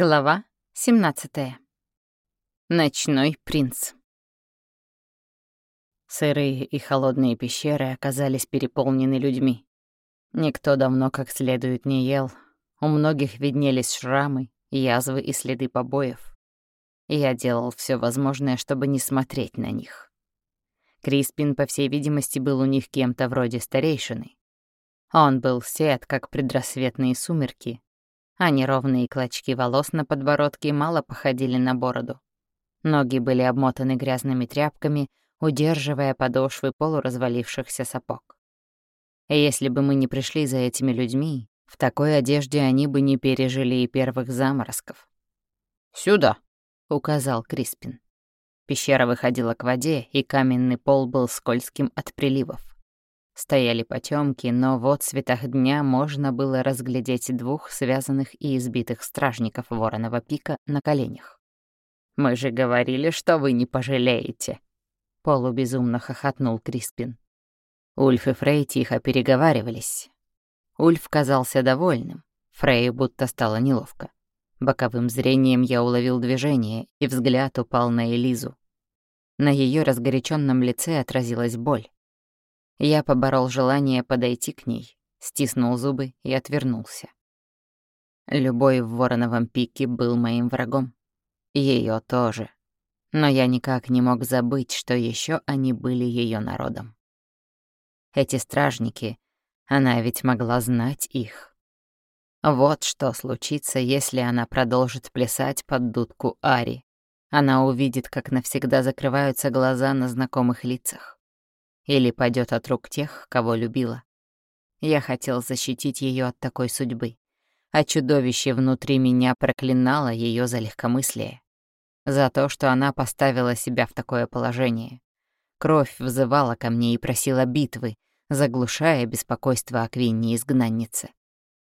Глава 17. Ночной принц. Сырые и холодные пещеры оказались переполнены людьми. Никто давно как следует не ел. У многих виднелись шрамы, язвы и следы побоев. Я делал все возможное, чтобы не смотреть на них. Криспин, по всей видимости, был у них кем-то вроде старейшины. Он был сед, как предрассветные сумерки, а неровные клочки волос на подбородке мало походили на бороду. Ноги были обмотаны грязными тряпками, удерживая подошвы полуразвалившихся сапог. И если бы мы не пришли за этими людьми, в такой одежде они бы не пережили и первых заморозков. «Сюда!» — указал Криспин. Пещера выходила к воде, и каменный пол был скользким от приливов. Стояли потемки, но в отцветах дня можно было разглядеть двух связанных и избитых стражников Вороного пика на коленях. «Мы же говорили, что вы не пожалеете!» Полубезумно хохотнул Криспин. Ульф и Фрей тихо переговаривались. Ульф казался довольным, Фрею будто стало неловко. Боковым зрением я уловил движение, и взгляд упал на Элизу. На ее разгоряченном лице отразилась боль. Я поборол желание подойти к ней, стиснул зубы и отвернулся. Любой в Вороновом пике был моим врагом. Ее тоже. Но я никак не мог забыть, что еще они были ее народом. Эти стражники, она ведь могла знать их. Вот что случится, если она продолжит плясать под дудку Ари. Она увидит, как навсегда закрываются глаза на знакомых лицах или пойдет от рук тех, кого любила. Я хотел защитить ее от такой судьбы, а чудовище внутри меня проклинало ее за легкомыслие, за то, что она поставила себя в такое положение. Кровь взывала ко мне и просила битвы, заглушая беспокойство о Квинне-изгнаннице.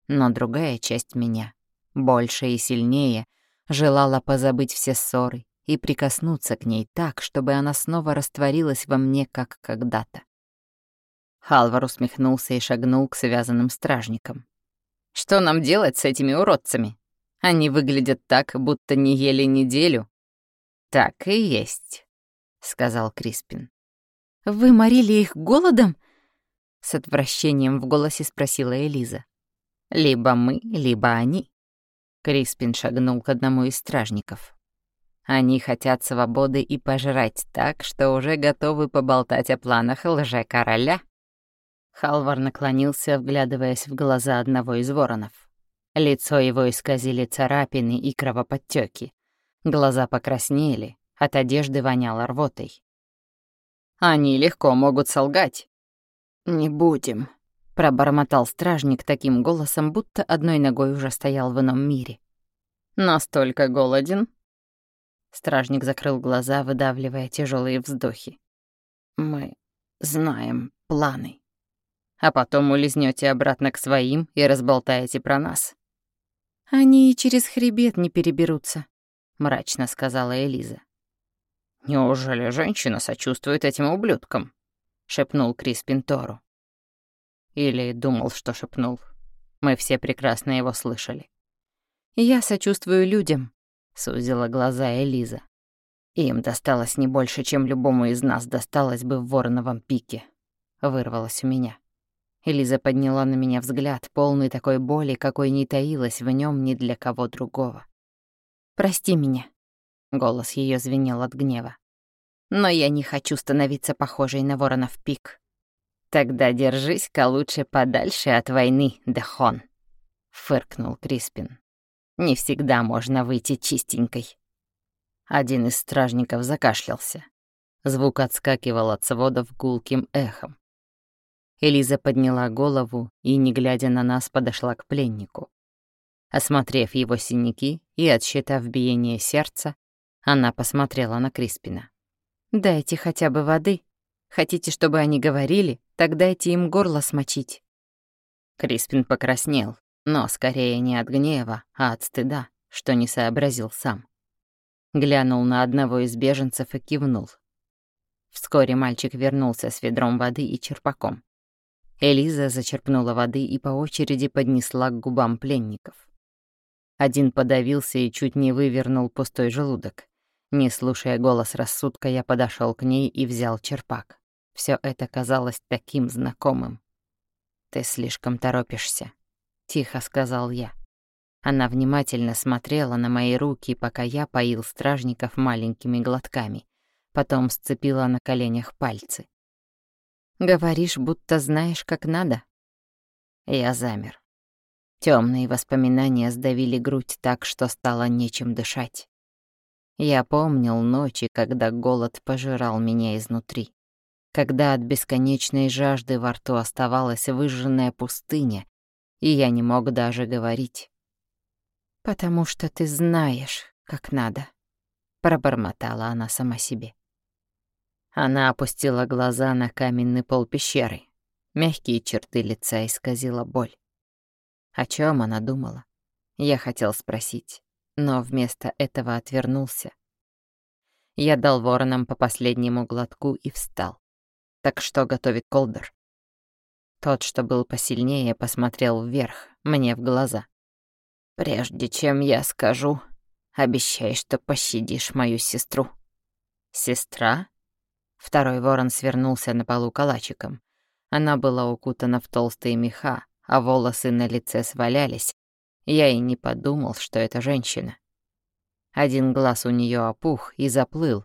Но другая часть меня, больше и сильнее, желала позабыть все ссоры, и прикоснуться к ней так, чтобы она снова растворилась во мне, как когда-то. Халвар усмехнулся и шагнул к связанным стражникам. «Что нам делать с этими уродцами? Они выглядят так, будто не ели неделю». «Так и есть», — сказал Криспин. «Вы морили их голодом?» — с отвращением в голосе спросила Элиза. «Либо мы, либо они». Криспин шагнул к одному из стражников. Они хотят свободы и пожрать так, что уже готовы поболтать о планах лже-короля. Халвар наклонился, вглядываясь в глаза одного из воронов. Лицо его исказили царапины и кровоподтёки. Глаза покраснели, от одежды воняло рвотой. «Они легко могут солгать». «Не будем», — пробормотал стражник таким голосом, будто одной ногой уже стоял в ином мире. «Настолько голоден?» Стражник закрыл глаза, выдавливая тяжелые вздохи. «Мы знаем планы. А потом улизнете обратно к своим и разболтаете про нас». «Они и через хребет не переберутся», — мрачно сказала Элиза. «Неужели женщина сочувствует этим ублюдкам?» — шепнул Крис Пинтору. Или думал, что шепнул. Мы все прекрасно его слышали. «Я сочувствую людям», сузила глаза Элиза. Им досталось не больше, чем любому из нас досталось бы в Вороновом пике. Вырвалось у меня. Элиза подняла на меня взгляд, полный такой боли, какой не таилась в нем ни для кого другого. «Прости меня», — голос ее звенел от гнева. «Но я не хочу становиться похожей на Воронов пик». «Тогда держись-ка лучше подальше от войны, Дехон», — фыркнул Криспин. Не всегда можно выйти чистенькой. Один из стражников закашлялся. Звук отскакивал от сводов гулким эхом. Элиза подняла голову и, не глядя на нас, подошла к пленнику. Осмотрев его синяки и отсчитав биение сердца, она посмотрела на Криспина. «Дайте хотя бы воды. Хотите, чтобы они говорили, так дайте им горло смочить». Криспин покраснел, но скорее не от гнева, а от стыда, что не сообразил сам. Глянул на одного из беженцев и кивнул. Вскоре мальчик вернулся с ведром воды и черпаком. Элиза зачерпнула воды и по очереди поднесла к губам пленников. Один подавился и чуть не вывернул пустой желудок. Не слушая голос рассудка, я подошел к ней и взял черпак. Все это казалось таким знакомым. «Ты слишком торопишься», — тихо сказал я. Она внимательно смотрела на мои руки, пока я поил стражников маленькими глотками. Потом сцепила на коленях пальцы. «Говоришь, будто знаешь, как надо?» Я замер. Темные воспоминания сдавили грудь так, что стало нечем дышать. Я помнил ночи, когда голод пожирал меня изнутри. Когда от бесконечной жажды во рту оставалась выжженная пустыня, и я не мог даже говорить. «Потому что ты знаешь, как надо», — пробормотала она сама себе. Она опустила глаза на каменный пол пещеры. Мягкие черты лица исказила боль. О чем она думала? Я хотел спросить, но вместо этого отвернулся. Я дал воронам по последнему глотку и встал. Так что готовит Колдер? Тот, что был посильнее, посмотрел вверх, мне в глаза. «Прежде чем я скажу, обещай, что пощадишь мою сестру». «Сестра?» Второй ворон свернулся на полу калачиком. Она была укутана в толстые меха, а волосы на лице свалялись, я и не подумал, что это женщина. Один глаз у нее опух и заплыл,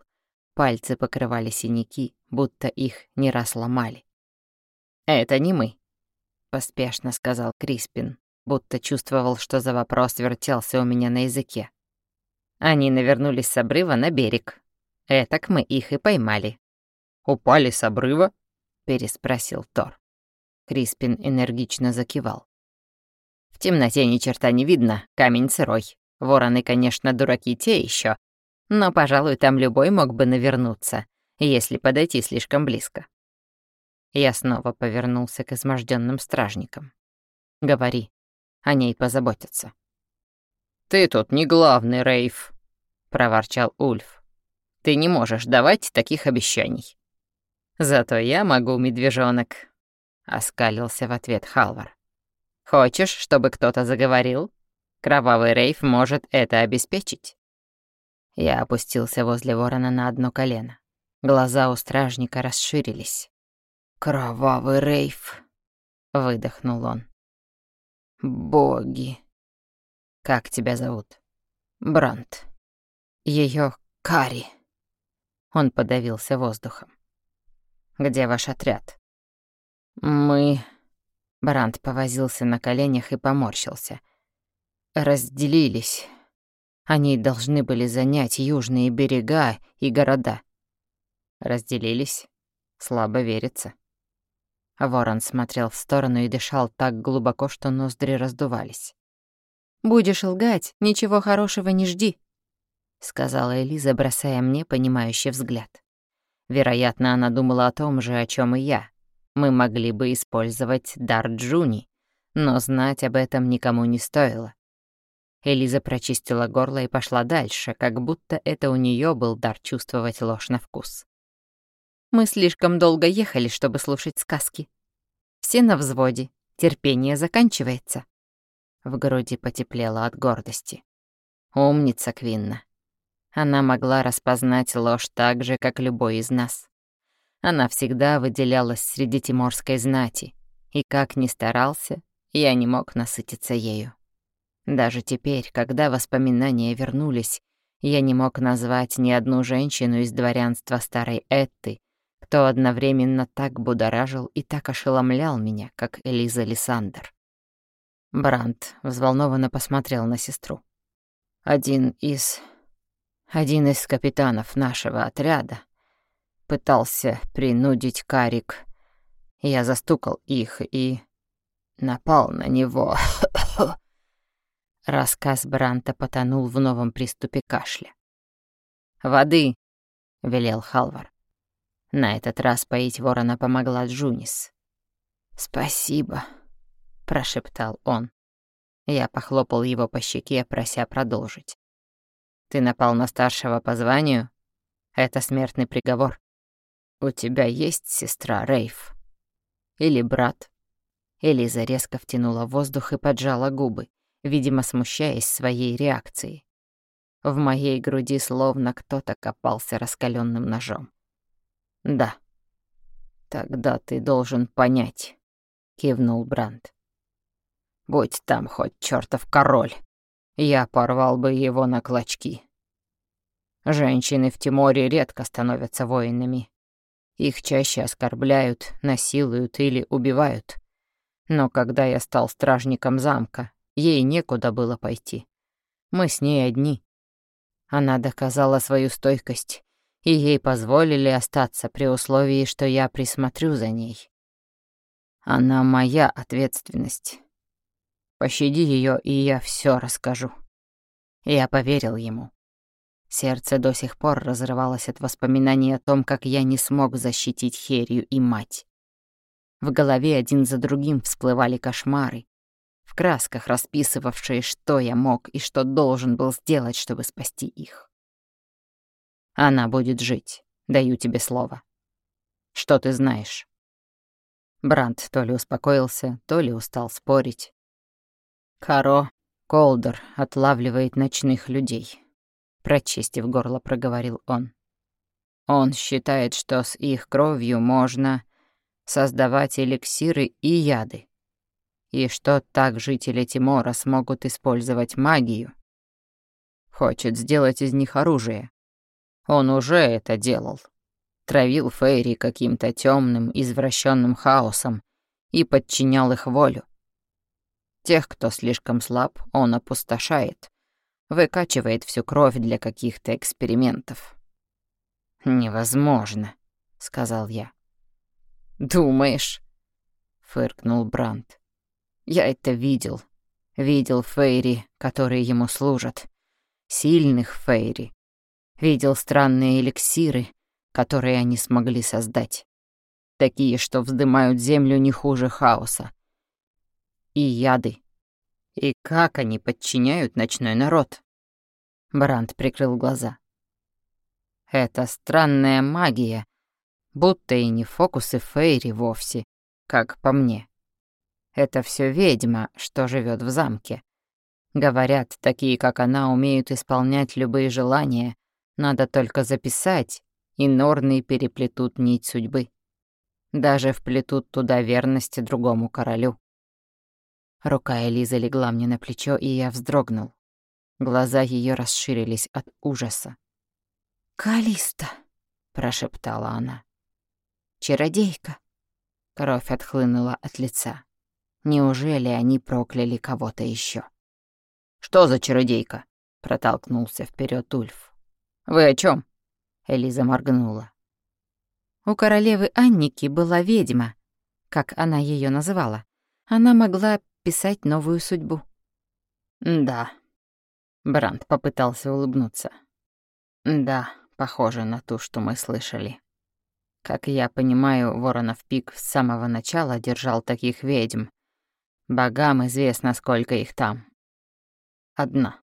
пальцы покрывали синяки, будто их не раз ломали. «Это не мы», — поспешно сказал Криспин, будто чувствовал, что за вопрос вертелся у меня на языке. Они навернулись с обрыва на берег. Этак мы их и поймали. «Упали с обрыва?» — переспросил Тор. Криспин энергично закивал. В темноте ни черта не видно, камень сырой. Вороны, конечно, дураки те еще, но, пожалуй, там любой мог бы навернуться, если подойти слишком близко. Я снова повернулся к изможденным стражникам. «Говори, о ней позаботятся». «Ты тут не главный, Рейф», — проворчал Ульф. «Ты не можешь давать таких обещаний». «Зато я могу, медвежонок», — оскалился в ответ Халвар. «Хочешь, чтобы кто-то заговорил? Кровавый Рейф может это обеспечить». Я опустился возле ворона на одно колено. Глаза у стражника расширились. «Кровавый Рейф», — выдохнул он. «Боги». «Как тебя зовут?» «Брант». Ее Кари». Он подавился воздухом. «Где ваш отряд?» «Мы...» Бранд повозился на коленях и поморщился. «Разделились. Они должны были занять южные берега и города». «Разделились? Слабо верится». Ворон смотрел в сторону и дышал так глубоко, что ноздри раздувались. «Будешь лгать, ничего хорошего не жди», — сказала Элиза, бросая мне понимающий взгляд. Вероятно, она думала о том же, о чем и я, мы могли бы использовать дар Джуни, но знать об этом никому не стоило. Элиза прочистила горло и пошла дальше, как будто это у нее был дар чувствовать ложь на вкус. Мы слишком долго ехали, чтобы слушать сказки. Все на взводе, терпение заканчивается. В груди потеплело от гордости. Умница Квинна. Она могла распознать ложь так же, как любой из нас. Она всегда выделялась среди тиморской знати, и как ни старался, я не мог насытиться ею. Даже теперь, когда воспоминания вернулись, я не мог назвать ни одну женщину из дворянства старой Этты, кто одновременно так будоражил и так ошеломлял меня, как Элиза Лиссандр. Брандт взволнованно посмотрел на сестру. Один из... один из капитанов нашего отряда пытался принудить Карик. Я застукал их и напал на него. Рассказ Бранта потонул в новом приступе кашля. «Воды!» — велел Халвар. На этот раз поить ворона помогла Джунис. «Спасибо», — прошептал он. Я похлопал его по щеке, прося продолжить. «Ты напал на старшего по званию? Это смертный приговор. «У тебя есть сестра, Рейф? Или брат?» Элиза резко втянула воздух и поджала губы. видимо, смущаясь своей реакцией. В моей груди словно кто-то копался раскаленным ножом. «Да, тогда ты должен понять», — кивнул Бранд. «Будь там хоть чертов король, я порвал бы его на клочки. Женщины в Тиморе редко становятся воинами. Их чаще оскорбляют, насилуют или убивают. Но когда я стал стражником замка, ей некуда было пойти. Мы с ней одни. Она доказала свою стойкость, и ей позволили остаться при условии, что я присмотрю за ней. Она моя ответственность. Пощади ее, и я все расскажу. Я поверил ему. Сердце до сих пор разрывалось от воспоминаний о том, как я не смог защитить Херию и мать. В голове один за другим всплывали кошмары, в красках расписывавшие, что я мог и что должен был сделать, чтобы спасти их. Она будет жить, даю тебе слово. Что ты знаешь? Бранд то ли успокоился, то ли устал спорить. Каро Колдер отлавливает ночных людей. Прочистив горло, проговорил он. Он считает, что с их кровью можно создавать эликсиры и яды и что так жители Тимора смогут использовать магию. Хочет сделать из них оружие. Он уже это делал. Травил Фейри каким-то темным, извращенным хаосом и подчинял их волю. Тех, кто слишком слаб, он опустошает, выкачивает всю кровь для каких-то экспериментов. «Невозможно», — сказал я. «Думаешь?» — фыркнул Брандт. Я это видел. Видел Фейри, которые ему служат. Сильных Фейри. Видел странные эликсиры, которые они смогли создать. Такие, что вздымают землю не хуже хаоса. И яды. И как они подчиняют ночной народ? Бранд прикрыл глаза. Это странная магия, будто и не фокусы Фейри вовсе, как по мне. Это все ведьма, что живет в замке. Говорят, такие, как она, умеют исполнять любые желания. Надо только записать, и норны переплетут нить судьбы. Даже вплетут туда верности другому королю. Рука Элизы легла мне на плечо, и я вздрогнул. Глаза ее расширились от ужаса. «Калиста!» — прошептала она. «Чародейка!» Кровь отхлынула от лица. Неужели они прокляли кого-то еще? «Что за чародейка?» — протолкнулся вперед Ульф. «Вы о чем? Элиза моргнула. У королевы Анники была ведьма, как она ее называла. Она могла писать новую судьбу. «Да». Бранд попытался улыбнуться. «Да, похоже на ту, что мы слышали. Как я понимаю, Воронов Пик с самого начала держал таких ведьм, Богам известно, сколько их там. Одна.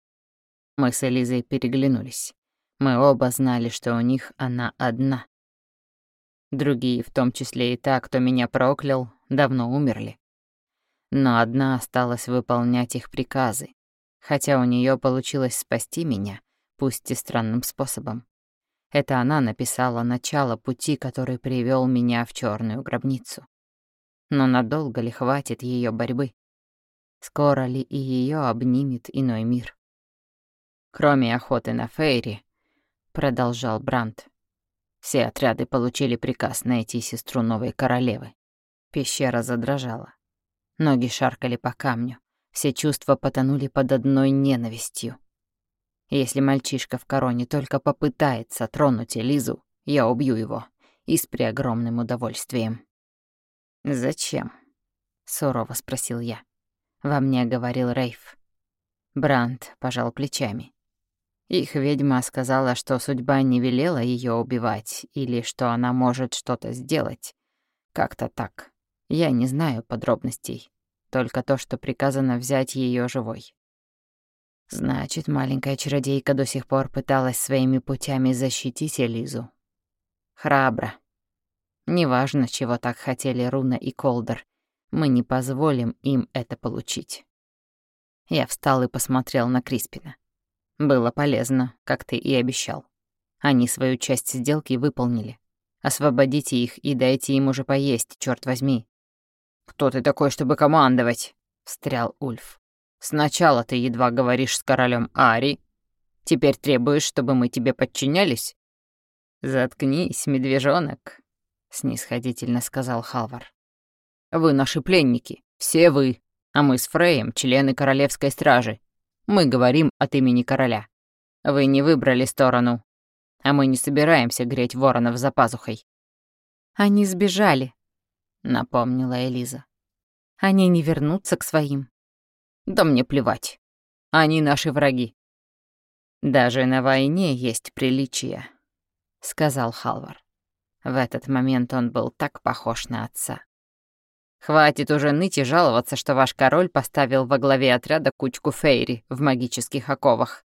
Мы с Элизой переглянулись. Мы оба знали, что у них она одна. Другие, в том числе и та, кто меня проклял, давно умерли. Но одна осталась выполнять их приказы, хотя у нее получилось спасти меня, пусть и странным способом. Это она написала начало пути, который привел меня в черную гробницу. Но надолго ли хватит ее борьбы? Скоро ли и ее обнимет иной мир? Кроме охоты на Фейри, продолжал Брандт, все отряды получили приказ найти сестру новой королевы. Пещера задрожала. Ноги шаркали по камню. Все чувства потонули под одной ненавистью. Если мальчишка в короне только попытается тронуть Элизу, я убью его. И с преогромным удовольствием. «Зачем?» — сурово спросил я. Во мне говорил Рейф. Бранд пожал плечами. Их ведьма сказала, что судьба не велела ее убивать или что она может что-то сделать. Как-то так. Я не знаю подробностей. Только то, что приказано взять ее живой. Значит, маленькая чародейка до сих пор пыталась своими путями защитить Элизу. Храбро. Неважно, чего так хотели Руна и Колдер, мы не позволим им это получить. Я встал и посмотрел на Криспина. Было полезно, как ты и обещал. Они свою часть сделки выполнили. Освободите их и дайте им уже поесть, черт возьми. «Кто ты такой, чтобы командовать?» — встрял Ульф. «Сначала ты едва говоришь с королем Ари, теперь требуешь, чтобы мы тебе подчинялись?» «Заткнись, медвежонок», — снисходительно сказал Халвар. «Вы наши пленники, все вы, а мы с Фреем члены королевской стражи. Мы говорим от имени короля. Вы не выбрали сторону, а мы не собираемся греть воронов за пазухой». «Они сбежали», — напомнила Элиза. «Они не вернутся к своим». «Да мне плевать. Они наши враги». «Даже на войне есть приличия», — сказал Халвар. В этот момент он был так похож на отца. «Хватит уже ныть и жаловаться, что ваш король поставил во главе отряда кучку фейри в магических оковах.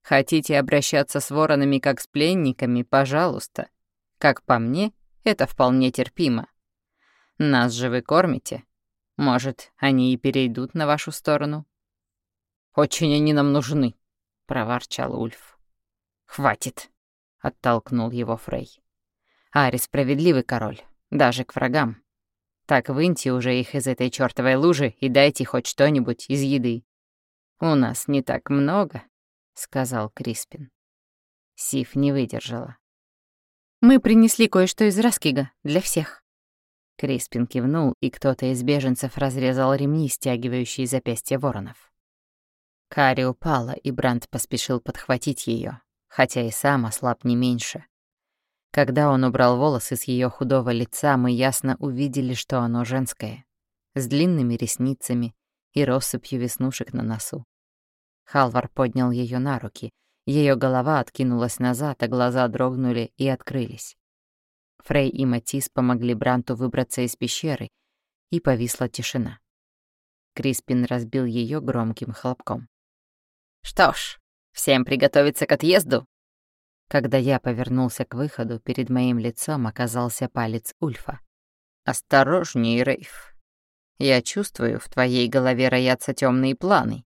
Хотите обращаться с воронами как с пленниками, пожалуйста. Как по мне, это вполне терпимо. Нас же вы кормите. Может, они и перейдут на вашу сторону?» «Очень они нам нужны», — проворчал Ульф. «Хватит», — оттолкнул его Фрей. «Ари справедливый король, даже к врагам. Так выньте уже их из этой чёртовой лужи и дайте хоть что-нибудь из еды. У нас не так много, сказал Криспин. Сиф не выдержала. «Мы принесли кое-что из Раскига для всех». Криспин кивнул, и кто-то из беженцев разрезал ремни, стягивающие запястья воронов. Кари упала, и Бранд поспешил подхватить ее, хотя и сам ослаб не меньше. Когда он убрал волосы с ее худого лица, мы ясно увидели, что оно женское, с длинными ресницами и россыпью веснушек на носу. Халвар поднял ее на руки. Ее голова откинулась назад, а глаза дрогнули и открылись. Фрей и Матис помогли Бранту выбраться из пещеры, и повисла тишина. Криспин разбил ее громким хлопком. «Что ж, всем приготовиться к отъезду?» Когда я повернулся к выходу, перед моим лицом оказался палец Ульфа. «Осторожней, Рейф. Я чувствую, в твоей голове роятся темные планы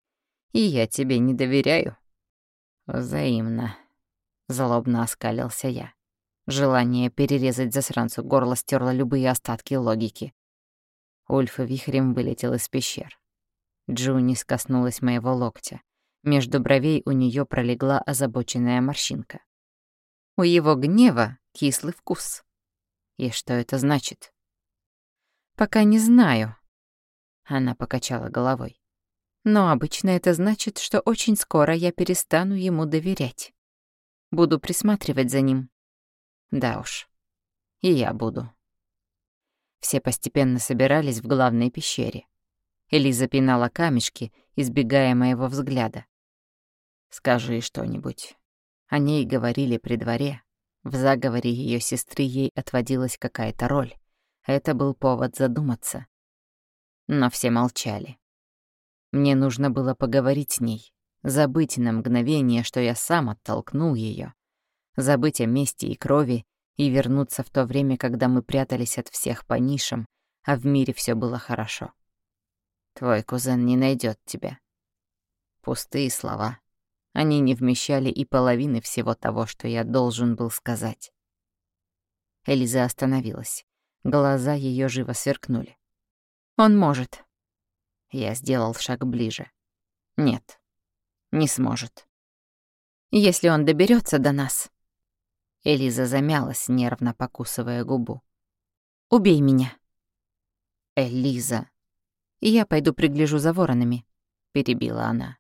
и я тебе не доверяю». «Взаимно», — злобно оскалился я. Желание перерезать засранцу горло стерло любые остатки логики. Ульф вихрем вылетел из пещер. Джунис коснулась моего локтя. Между бровей у нее пролегла озабоченная морщинка. У его гнева кислый вкус. И что это значит? «Пока не знаю», — она покачала головой. Но обычно это значит, что очень скоро я перестану ему доверять. Буду присматривать за ним. Да уж, и я буду. Все постепенно собирались в главной пещере. Элиза пинала камешки, избегая моего взгляда. «Скажи что-нибудь». О ней говорили при дворе. В заговоре ее сестры ей отводилась какая-то роль. Это был повод задуматься. Но все молчали. Мне нужно было поговорить с ней, забыть на мгновение, что я сам оттолкнул ее, забыть о мести и крови и вернуться в то время, когда мы прятались от всех по нишам, а в мире все было хорошо. Твой кузен не найдет тебя. Пустые слова. Они не вмещали и половины всего того, что я должен был сказать. Элиза остановилась. Глаза ее живо сверкнули. «Он может», я сделал шаг ближе. Нет, не сможет. Если он доберется до нас... Элиза замялась, нервно покусывая губу. «Убей меня». «Элиза». «Я пойду пригляжу за воронами», — перебила она.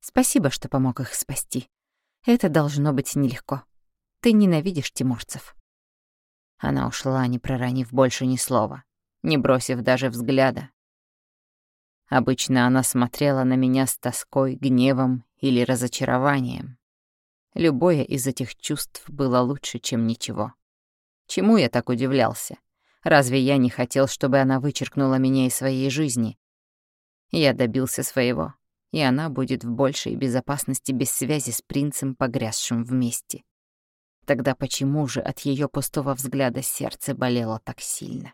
«Спасибо, что помог их спасти. Это должно быть нелегко. Ты ненавидишь тиморцев». Она ушла, не проронив больше ни слова, не бросив даже взгляда, Обычно она смотрела на меня с тоской, гневом или разочарованием. Любое из этих чувств было лучше, чем ничего. Чему я так удивлялся? Разве я не хотел, чтобы она вычеркнула меня из своей жизни? Я добился своего, и она будет в большей безопасности без связи с принцем, погрязшим вместе. Тогда почему же от ее пустого взгляда сердце болело так сильно?